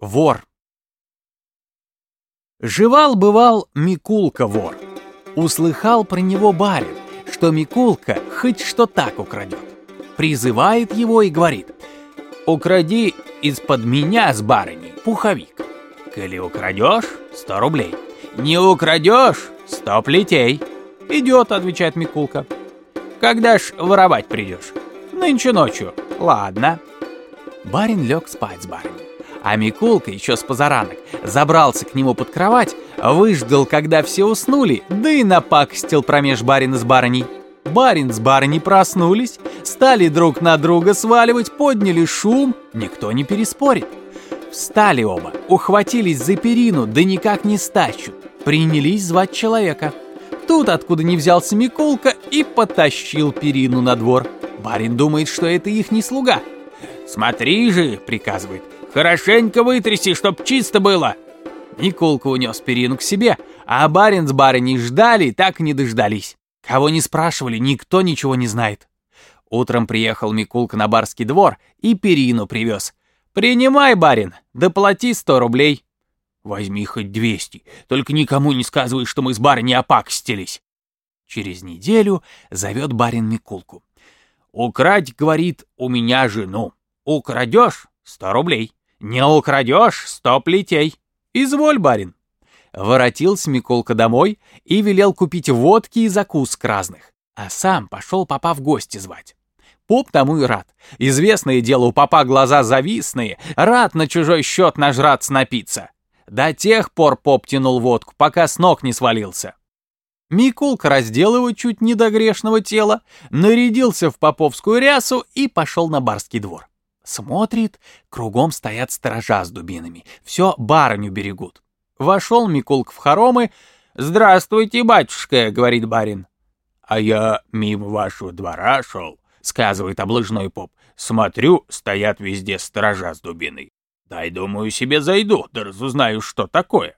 Вор. Жевал-бывал Микулка-вор. Услыхал про него барин, что Микулка хоть что так украдет. Призывает его и говорит, «Укради из-под меня с барыней пуховик. Коли украдешь, сто рублей. Не украдешь, сто плетей». «Идет», — отвечает Микулка. «Когда ж воровать придешь?» «Нынче ночью». «Ладно». Барин лег спать с барыней. А Микулка еще с позаранок забрался к нему под кровать, выждал, когда все уснули, да и напакостил промеж барина с барыней. Барин с барыней проснулись, стали друг на друга сваливать, подняли шум, никто не переспорит. Встали оба, ухватились за перину, да никак не стащут. Принялись звать человека. Тут, откуда не взялся Микулка, и потащил перину на двор. Барин думает, что это их не слуга. «Смотри же», — приказывает, Хорошенько вытряси, чтоб чисто было!» Николка унес перину к себе, а барин с барыней ждали, так и не дождались. Кого не спрашивали, никто ничего не знает. Утром приехал Микулка на барский двор и перину привез. «Принимай, барин, доплати сто рублей». «Возьми хоть двести, только никому не сказывай, что мы с барыней опакостились». Через неделю зовет барин Микулку. «Украдь, — говорит, — у меня жену. Украдешь — сто рублей». «Не украдешь сто плетей!» «Изволь, барин!» Воротился Миколка домой и велел купить водки и закусок разных, а сам пошел папа в гости звать. Поп тому и рад. Известное дело, у папа глаза завистные, рад на чужой счет нажраться напиться. До тех пор поп тянул водку, пока с ног не свалился. Микулка раздел его чуть не до грешного тела, нарядился в поповскую рясу и пошел на барский двор. Смотрит, кругом стоят сторожа с дубинами, все барыню берегут. Вошел Микулк в хоромы. «Здравствуйте, батюшка», — говорит барин. «А я мимо вашего двора шел», — сказывает облыжной поп. «Смотрю, стоят везде сторожа с дубиной. Дай, думаю, себе зайду, да разузнаю, что такое».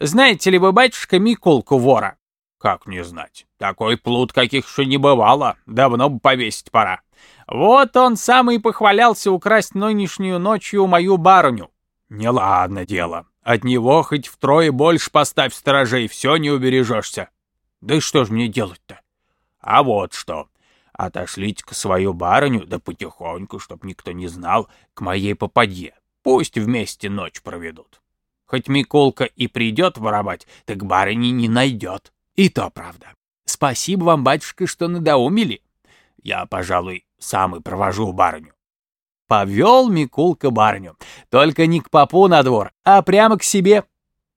«Знаете ли вы, батюшка, Микулку вора?» «Как не знать? Такой плут, каких еще не бывало. Давно бы повесить пора. Вот он сам и похвалялся украсть нынешнюю ночью мою барыню. Неладно дело. От него хоть втрое больше поставь сторожей, все не убережешься. Да и что ж мне делать-то? А вот что. Отошлите-ка свою барыню, да потихоньку, чтоб никто не знал, к моей попадье. Пусть вместе ночь проведут. Хоть Миколка и придет воровать, так барыни не найдет. И то правда. Спасибо вам, батюшка, что надоумили. Я, пожалуй, сам и провожу барыню. Повел Микулка барыню, только не к попу на двор, а прямо к себе.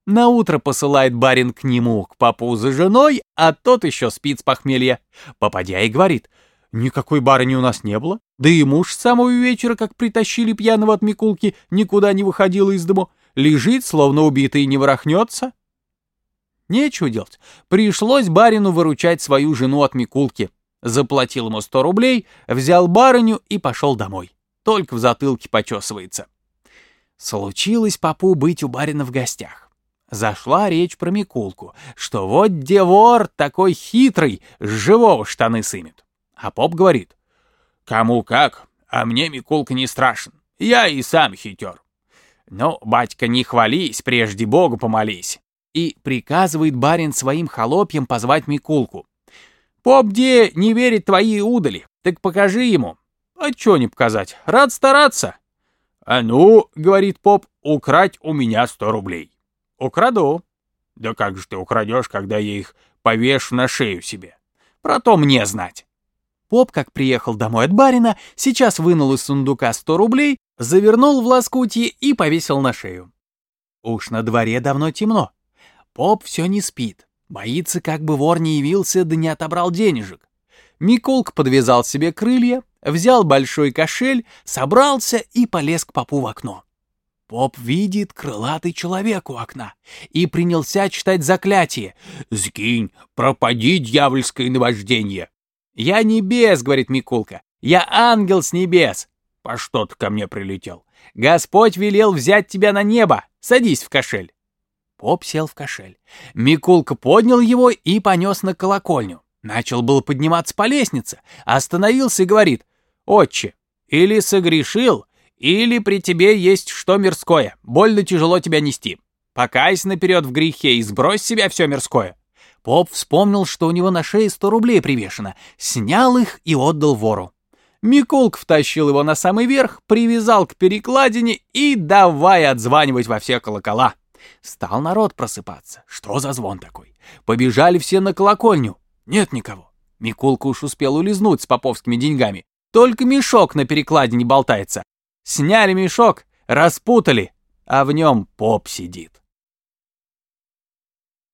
На утро посылает барин к нему, к попу за женой, а тот еще спит с похмелья. Попадя и говорит, никакой барыни у нас не было, да и муж с самого вечера, как притащили пьяного от Микулки, никуда не выходил из дому, лежит, словно убитый, не ворохнется. Нечего делать, пришлось барину выручать свою жену от Микулки заплатил ему сто рублей, взял барыню и пошел домой. Только в затылке почесывается. Случилось папу быть у барина в гостях. Зашла речь про Микулку, что вот девор такой хитрый, с живого штаны сымет. А поп говорит, «Кому как, а мне Микулка не страшен, я и сам хитер». «Ну, батька, не хвались, прежде Богу помолись». И приказывает барин своим холопьям позвать Микулку. Поп где не верит твои удали, так покажи ему. А чё не показать, рад стараться. А ну, говорит поп, украть у меня сто рублей. Украду. Да как же ты украдешь, когда я их повешу на шею себе? Про то мне знать. Поп, как приехал домой от барина, сейчас вынул из сундука сто рублей, завернул в лоскутье и повесил на шею. Уж на дворе давно темно. Поп все не спит. Боится, как бы вор не явился, да не отобрал денежек. Миколк подвязал себе крылья, взял большой кошель, собрался и полез к попу в окно. Поп видит крылатый человек у окна и принялся читать заклятие. «Сгинь, пропади, дьявольское наваждение!» «Я небес», — говорит Микулка, — «я ангел с небес». «По что ты ко мне прилетел?» «Господь велел взять тебя на небо, садись в кошель». Поп сел в кошель. Микулка поднял его и понес на колокольню. Начал был подниматься по лестнице, остановился и говорит, «Отче, или согрешил, Или при тебе есть что мирское, больно тяжело тебя нести. Покайся наперед в грехе и сбрось себя все мирское. Поп вспомнил, что у него на шее сто рублей привешено, снял их и отдал вору. Микулк втащил его на самый верх, привязал к перекладине и давай отзванивать во все колокола. Стал народ просыпаться. Что за звон такой? Побежали все на колокольню. Нет никого. Микулка уж успел улизнуть с поповскими деньгами. Только мешок на перекладине болтается. Сняли мешок, распутали, а в нем поп сидит.